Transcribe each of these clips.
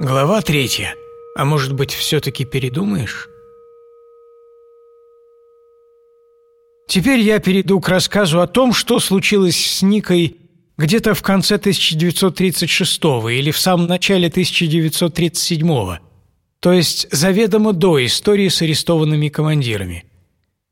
Глава третья. А может быть, все-таки передумаешь? Теперь я перейду к рассказу о том, что случилось с Никой где-то в конце 1936 или в самом начале 1937 то есть заведомо до истории с арестованными командирами.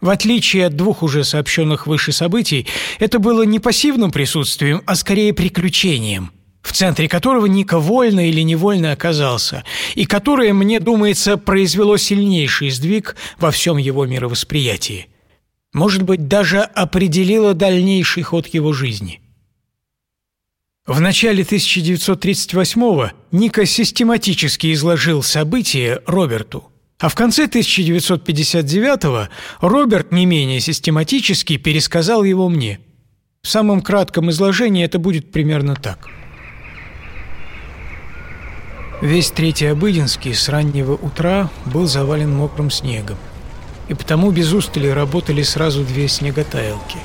В отличие от двух уже сообщенных выше событий, это было не пассивным присутствием, а скорее приключением – в центре которого Ника вольно или невольно оказался, и которое, мне думается, произвело сильнейший сдвиг во всем его мировосприятии. Может быть, даже определило дальнейший ход его жизни. В начале 1938-го Ника систематически изложил события Роберту, а в конце 1959-го Роберт не менее систематически пересказал его мне. В самом кратком изложении это будет примерно так – Весь Третий Обыденский с раннего утра был завален мокрым снегом. И потому без устали работали сразу две снеготаялки.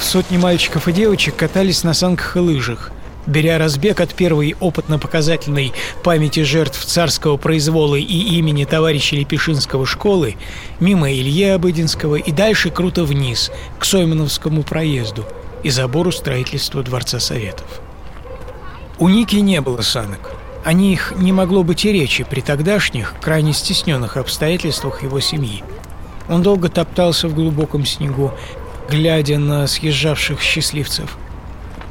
Сотни мальчиков и девочек катались на санках и лыжах, беря разбег от первой опытно-показательной памяти жертв царского произвола и имени товарища Лепешинского школы, мимо Ильи Обыденского и дальше круто вниз, к Соймановскому проезду и забору строительства Дворца Советов. У Ники не было санок. О них не могло быть и речи при тогдашних, крайне стесненных обстоятельствах его семьи. Он долго топтался в глубоком снегу, глядя на съезжавших счастливцев.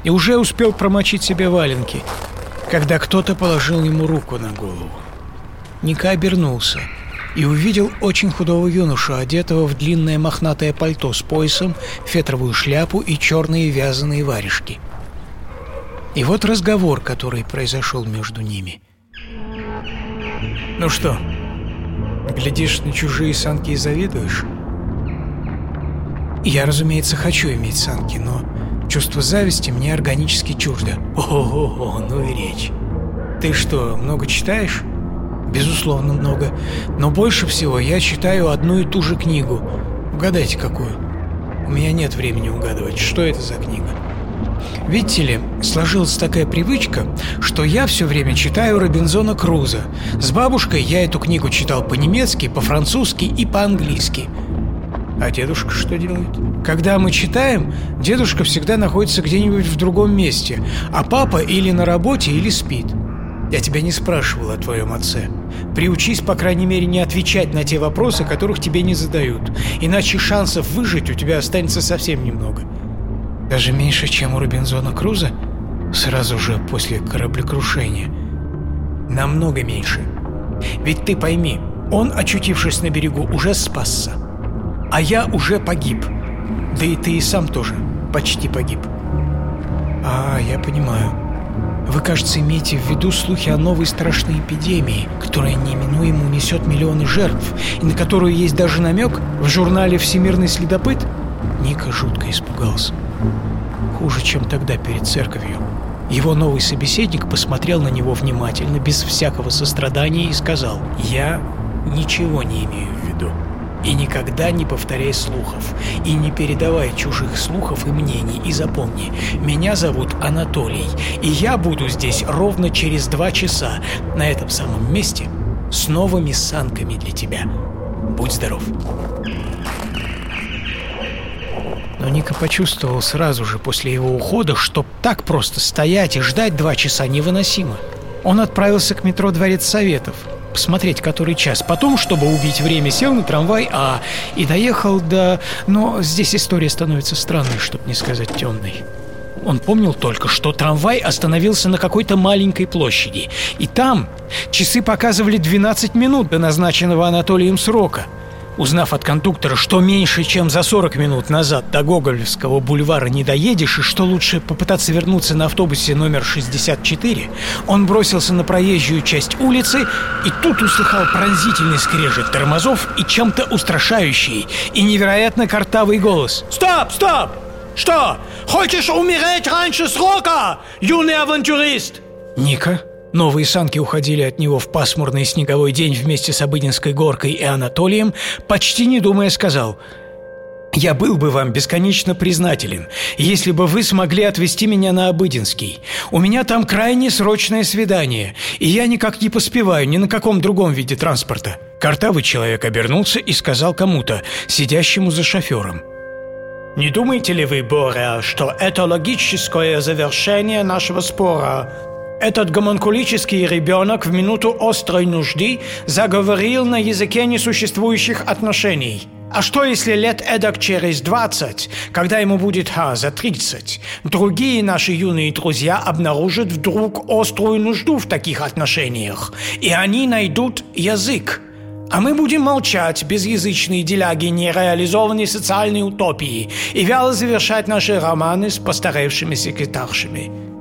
И уже успел промочить себе валенки, когда кто-то положил ему руку на голову. Ника обернулся и увидел очень худого юношу, одетого в длинное мохнатое пальто с поясом, фетровую шляпу и черные вязаные варежки – и вот разговор, который произошел между ними. «Ну что, глядишь на чужие санки и завидуешь?» «Я, разумеется, хочу иметь санки, но чувство зависти мне органически чуждо». «О-о-о, ну и речь. Ты что, много читаешь?» «Безусловно, много. Но больше всего я читаю одну и ту же книгу. Угадайте, какую?» «У меня нет времени угадывать. Что это за книга?» Видите ли, сложилась такая привычка, что я все время читаю Робинзона Круза. С бабушкой я эту книгу читал по-немецки, по-французски и по-английски. А дедушка что делает? Когда мы читаем, дедушка всегда находится где-нибудь в другом месте, а папа или на работе, или спит. Я тебя не спрашивал о твоем отце. Приучись, по крайней мере, не отвечать на те вопросы, которых тебе не задают, иначе шансов выжить у тебя останется совсем немного. Даже меньше, чем у Робинзона Круза? Сразу же после кораблекрушения. Намного меньше. Ведь ты пойми, он, очутившись на берегу, уже спасся. А я уже погиб. Да и ты и сам тоже почти погиб. А, я понимаю. Вы, кажется, имеете в виду слухи о новой страшной эпидемии, которая неминуемо унесет миллионы жертв, и на которую есть даже намек в журнале «Всемирный следопыт»? Ника жутко испугался. Хуже, чем тогда перед церковью. Его новый собеседник посмотрел на него внимательно, без всякого сострадания, и сказал «Я ничего не имею в виду. И никогда не повторяй слухов, и не передавай чужих слухов и мнений, и запомни, меня зовут Анатолий, и я буду здесь ровно через два часа, на этом самом месте, с новыми санками для тебя. Будь здоров!» Но Ника почувствовал сразу же после его ухода, что так просто стоять и ждать два часа невыносимо. Он отправился к метро Дворец Советов, посмотреть который час. Потом, чтобы убить время, сел на трамвай А и доехал до... Но здесь история становится странной, чтобы не сказать темной. Он помнил только, что трамвай остановился на какой-то маленькой площади. И там часы показывали 12 минут до назначенного Анатолием срока – Узнав от кондуктора, что меньше, чем за 40 минут назад до Гоголевского бульвара не доедешь и что лучше попытаться вернуться на автобусе номер 64, он бросился на проезжую часть улицы и тут услыхал пронзительный скрежет тормозов и чем-то устрашающий и невероятно картавый голос. «Стоп! Стоп! Что? Хочешь умереть раньше срока, юный авантюрист?» «Ника?» Новые санки уходили от него в пасмурный снеговой день вместе с Обыденской горкой и Анатолием, почти не думая сказал Я был бы вам бесконечно признателен, если бы вы смогли отвезти меня на Обыденский. У меня там крайне срочное свидание, и я никак не поспеваю ни на каком другом виде транспорта». Картавый человек обернулся и сказал кому-то, сидящему за шофером. «Не думаете ли вы, Боря, что это логическое завершение нашего спора? Этот гомонкулический ребенок в минуту острой нужды заговорил на языке несуществующих отношений». А что, если лет эдак через 20, когда ему будет ха, за 30, другие наши юные друзья обнаружат вдруг острую нужду в таких отношениях, и они найдут язык? А мы будем молчать, безязычные деляги нереализованной социальной утопии, и вяло завершать наши романы с постаревшими секретаршами.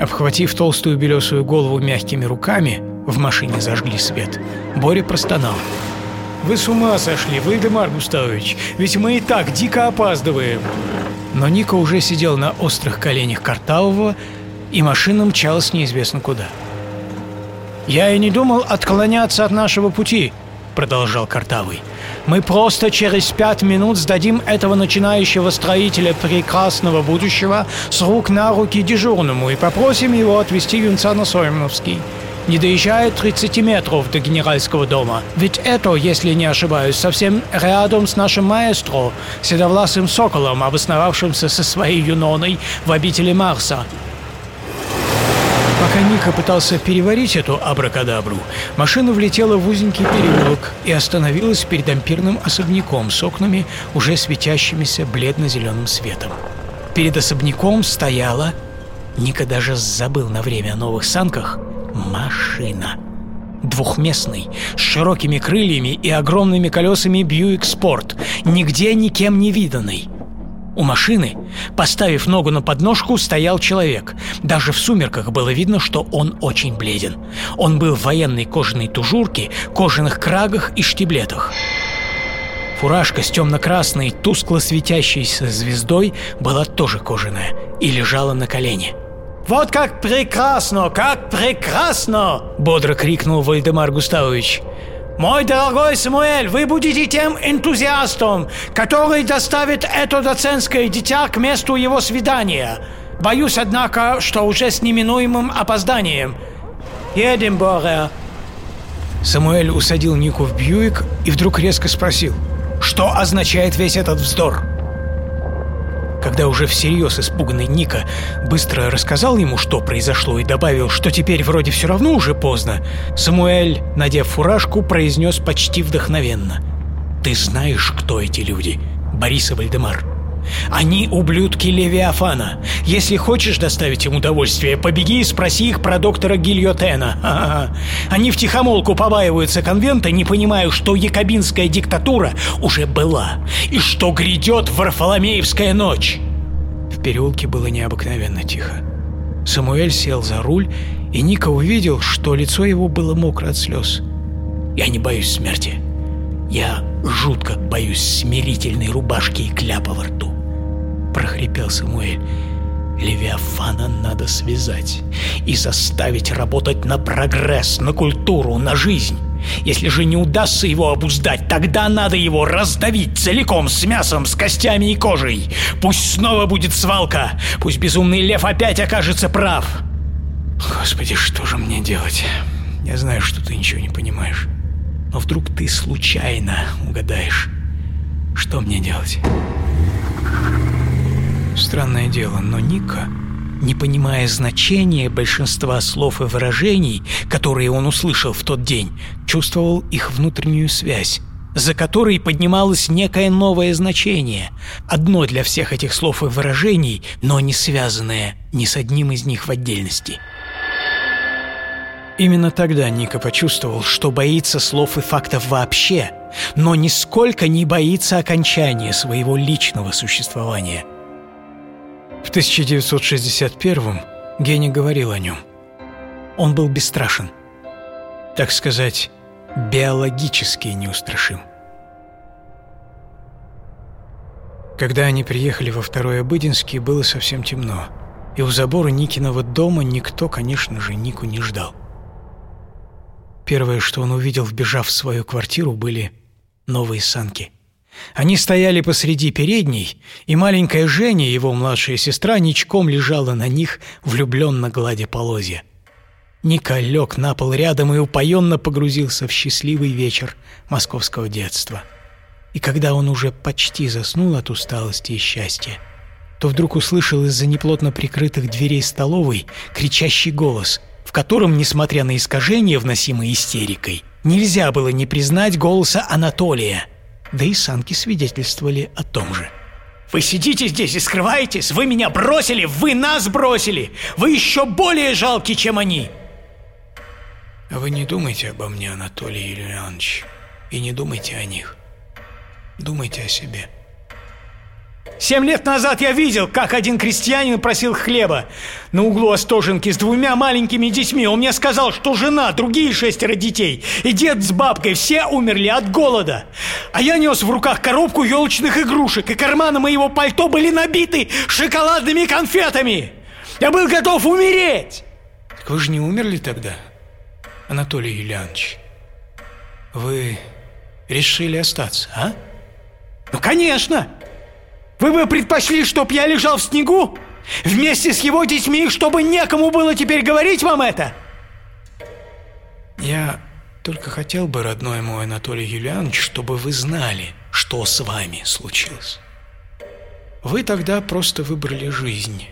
Обхватив толстую белесую голову мягкими руками, в машине зажгли свет. Боря простонал – вы с ума сошли, Вальдемар Густавович, ведь мы и так дико опаздываем. Но Ника уже сидел на острых коленях Картавого, и машина мчалась неизвестно куда. «Я и не думал отклоняться от нашего пути», — продолжал Картавый. «Мы просто через пять минут сдадим этого начинающего строителя прекрасного будущего с рук на руки дежурному и попросим его отвезти юнца на Соймновский не доезжает 30 метров до генеральского дома. Ведь это, если не ошибаюсь, совсем рядом с нашим маэстро, седовласым соколом, обосновавшимся со своей юноной в обители Марса. Пока Ника пытался переварить эту абракадабру, машина влетела в узенький переулок и остановилась перед ампирным особняком с окнами, уже светящимися бледно-зеленым светом. Перед особняком стояла... Ника даже забыл на время о новых санках – машина. Двухместный, с широкими крыльями и огромными колесами Бьюик Спорт, нигде никем не виданный. У машины, поставив ногу на подножку, стоял человек. Даже в сумерках было видно, что он очень бледен. Он был в военной кожаной тужурке, кожаных крагах и штиблетах. Фуражка с темно-красной, тускло светящейся звездой была тоже кожаная и лежала на колене. «Вот как прекрасно, как прекрасно!» — бодро крикнул Вальдемар Густавович. «Мой дорогой Самуэль, вы будете тем энтузиастом, который доставит это доцентское дитя к месту его свидания. Боюсь, однако, что уже с неминуемым опозданием. Едем, Боря!» Самуэль усадил Нику в Бьюик и вдруг резко спросил, что означает весь этот вздор. Когда уже всерьез испуганный Ника быстро рассказал ему, что произошло, и добавил, что теперь вроде все равно уже поздно, Самуэль, надев фуражку, произнес почти вдохновенно. «Ты знаешь, кто эти люди, Борис и Вальдемар?» Они ублюдки Левиафана. Если хочешь доставить им удовольствие, побеги и спроси их про доктора Гильотена. Ха-ха. Они втихомолку побаиваются конвента, не понимая, что якобинская диктатура уже была, и что грядет Варфоломеевская ночь. В переулке было необыкновенно тихо. Самуэль сел за руль, и Ника увидел, что лицо его было мокро от слез. «Я не боюсь смерти. Я жутко боюсь смирительной рубашки и кляпа во рту прохрипел Самуэль. Левиафана надо связать и заставить работать на прогресс, на культуру, на жизнь. Если же не удастся его обуздать, тогда надо его раздавить целиком с мясом, с костями и кожей. Пусть снова будет свалка, пусть безумный лев опять окажется прав. Господи, что же мне делать? Я знаю, что ты ничего не понимаешь. Но вдруг ты случайно угадаешь. Что мне делать? Странное дело, но Ника, не понимая значения большинства слов и выражений, которые он услышал в тот день, чувствовал их внутреннюю связь, за которой поднималось некое новое значение, одно для всех этих слов и выражений, но не связанное ни с одним из них в отдельности. Именно тогда Ника почувствовал, что боится слов и фактов вообще, но нисколько не боится окончания своего личного существования – в 1961-м Гений говорил о нем. Он был бесстрашен. Так сказать, биологически неустрашим. Когда они приехали во второй Обыденский, было совсем темно, и у забора Никиного дома никто, конечно же, Нику не ждал. Первое, что он увидел, вбежав в свою квартиру, были новые санки. Они стояли посреди передней, и маленькая Женя, его младшая сестра, ничком лежала на них, влюбленно гладя полозья. Ника лег на пол рядом и упоенно погрузился в счастливый вечер московского детства. И когда он уже почти заснул от усталости и счастья, то вдруг услышал из-за неплотно прикрытых дверей столовой кричащий голос, в котором, несмотря на искажения, вносимые истерикой, нельзя было не признать голоса Анатолия. Да и санки свидетельствовали о том же. Вы сидите здесь и скрываетесь? Вы меня бросили! Вы нас бросили! Вы еще более жалки, чем они!» А вы не думайте обо мне, Анатолий Юлианович, и не думайте о них. Думайте о себе. Семь лет назад я видел, как один крестьянин просил хлеба на углу Остоженки с двумя маленькими детьми. Он мне сказал, что жена, другие шестеро детей и дед с бабкой все умерли от голода. А я нес в руках коробку елочных игрушек, и карманы моего пальто были набиты шоколадными конфетами. Я был готов умереть. Так вы же не умерли тогда, Анатолий Юлианович? Вы решили остаться, а? Ну, конечно! Вы бы предпочли, чтоб я лежал в снегу? Вместе с его детьми, чтобы некому было теперь говорить вам это? Я только хотел бы, родной мой Анатолий Юлианович, чтобы вы знали, что с вами случилось. Вы тогда просто выбрали жизнь.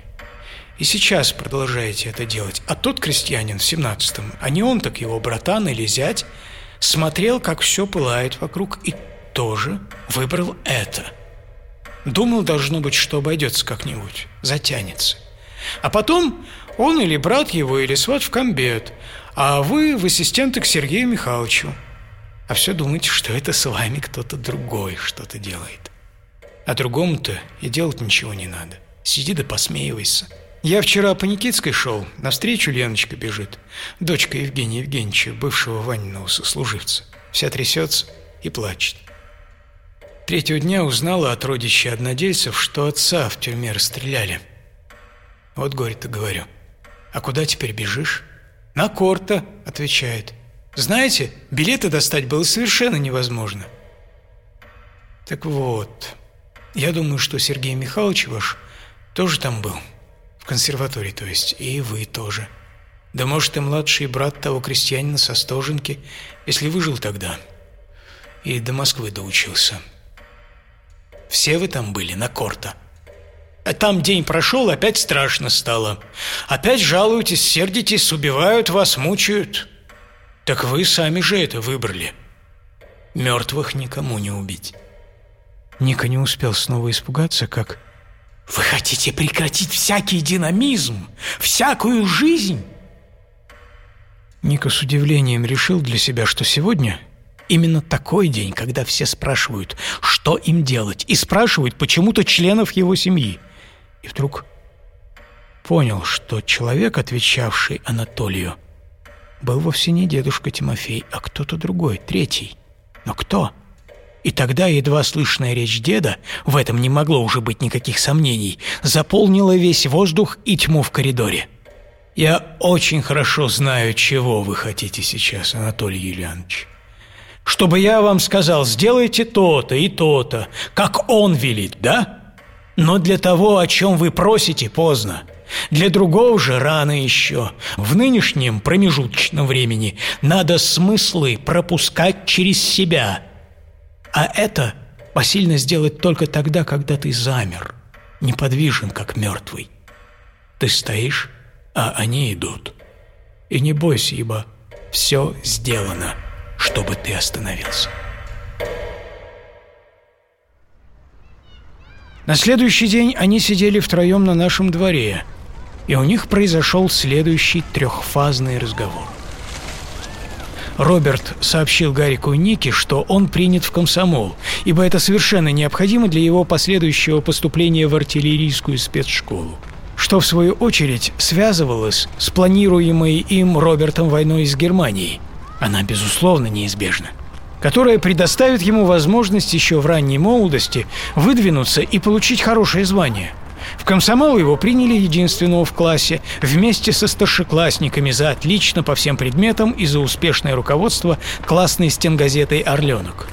И сейчас продолжаете это делать. А тот крестьянин в семнадцатом, а не он, так его братан или зять, смотрел, как все пылает вокруг, и тоже выбрал это – Думал, должно быть, что обойдется как-нибудь, затянется. А потом он или брат его, или сват в комбет, а вы в ассистенты к Сергею Михайловичу. А все думаете, что это с вами кто-то другой что-то делает. А другому-то и делать ничего не надо. Сиди да посмеивайся. Я вчера по Никитской шел, навстречу Леночка бежит, дочка Евгения Евгеньевича, бывшего Ваниного сослуживца. Вся трясется и плачет. Третьего дня узнала от родича однодельцев, что отца в тюрьме расстреляли. Вот горе-то говорю. А куда теперь бежишь? На Корта, отвечает. Знаете, билеты достать было совершенно невозможно. Так вот, я думаю, что Сергей Михайлович ваш тоже там был. В консерватории, то есть, и вы тоже. Да может, и младший брат того крестьянина со Стоженки, если выжил тогда. И до Москвы доучился. Все вы там были, на Корта. А там день прошел, опять страшно стало. Опять жалуетесь, сердитесь, убивают вас, мучают. Так вы сами же это выбрали. Мертвых никому не убить. Ника не успел снова испугаться, как... Вы хотите прекратить всякий динамизм, всякую жизнь? Ника с удивлением решил для себя, что сегодня Именно такой день, когда все спрашивают, что им делать, и спрашивают почему-то членов его семьи. И вдруг понял, что человек, отвечавший Анатолию, был вовсе не дедушка Тимофей, а кто-то другой, третий. Но кто? И тогда едва слышная речь деда, в этом не могло уже быть никаких сомнений, заполнила весь воздух и тьму в коридоре. «Я очень хорошо знаю, чего вы хотите сейчас, Анатолий Юлианович чтобы я вам сказал, сделайте то-то и то-то, как он велит, да? Но для того, о чем вы просите, поздно. Для другого же рано еще. В нынешнем промежуточном времени надо смыслы пропускать через себя. А это посильно сделать только тогда, когда ты замер, неподвижен, как мертвый. Ты стоишь, а они идут. И не бойся, ибо все сделано чтобы ты остановился. На следующий день они сидели втроем на нашем дворе, и у них произошел следующий трехфазный разговор. Роберт сообщил Гарику и Нике, что он принят в комсомол, ибо это совершенно необходимо для его последующего поступления в артиллерийскую спецшколу, что в свою очередь связывалось с планируемой им Робертом войной с Германией – она, безусловно, неизбежна, которая предоставит ему возможность еще в ранней молодости выдвинуться и получить хорошее звание. В комсомол его приняли единственного в классе, вместе со старшеклассниками за отлично по всем предметам и за успешное руководство классной стенгазетой «Орленок».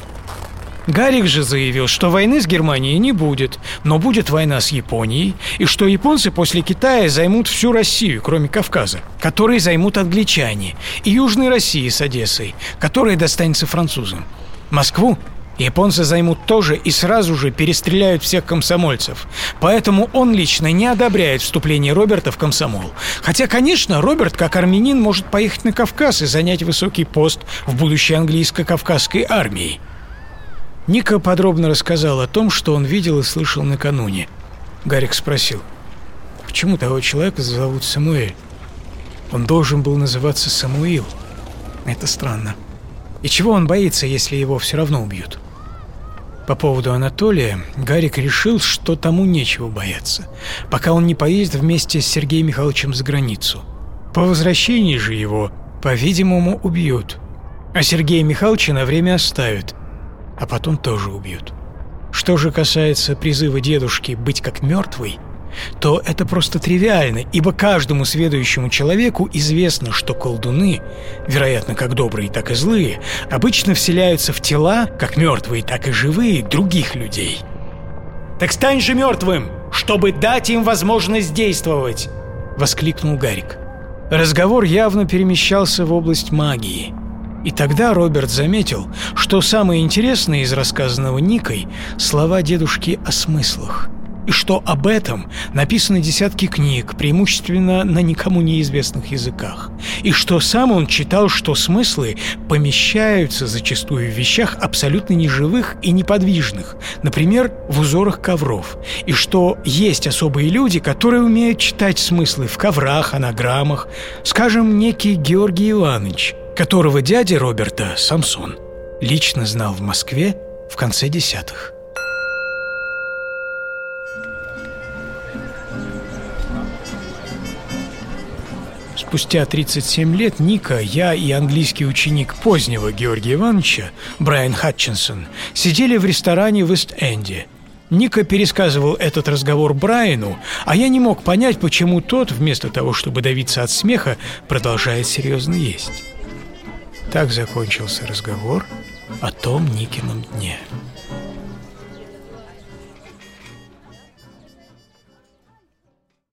Гарик же заявил, что войны с Германией не будет, но будет война с Японией, и что японцы после Китая займут всю Россию, кроме Кавказа, который займут англичане, и Южной России с Одессой, которая достанется французам. Москву Японцы займут тоже и сразу же перестреляют всех комсомольцев. Поэтому он лично не одобряет вступление Роберта в комсомол. Хотя, конечно, Роберт, как армянин, может поехать на Кавказ и занять высокий пост в будущей английско-кавказской армии. Ника подробно рассказал о том, что он видел и слышал накануне. Гарик спросил, почему того человека зовут Самуэль? Он должен был называться Самуил. Это странно. И чего он боится, если его все равно убьют? По поводу Анатолия, Гарик решил, что тому нечего бояться, пока он не поедет вместе с Сергеем Михайловичем за границу. По возвращении же его, по-видимому, убьют. А Сергея Михайловича на время оставят, а потом тоже убьют. Что же касается призыва дедушки быть как мертвый, то это просто тривиально, ибо каждому следующему человеку известно, что колдуны, вероятно, как добрые, так и злые, обычно вселяются в тела, как мертвые, так и живые, других людей. «Так стань же мертвым, чтобы дать им возможность действовать!» — воскликнул Гарик. Разговор явно перемещался в область магии — и тогда Роберт заметил, что самое интересное из рассказанного Никой – слова дедушки о смыслах. И что об этом написаны десятки книг, преимущественно на никому неизвестных языках. И что сам он читал, что смыслы помещаются зачастую в вещах абсолютно неживых и неподвижных, например, в узорах ковров. И что есть особые люди, которые умеют читать смыслы в коврах, анаграммах, скажем, некий Георгий Иванович – которого дядя Роберта, Самсон, лично знал в Москве в конце десятых. Спустя 37 лет Ника, я и английский ученик позднего Георгия Ивановича, Брайан Хатчинсон, сидели в ресторане в Ист-Энде. Ника пересказывал этот разговор Брайану, а я не мог понять, почему тот, вместо того, чтобы давиться от смеха, продолжает серьезно есть. Так закончился разговор о том Никином дне.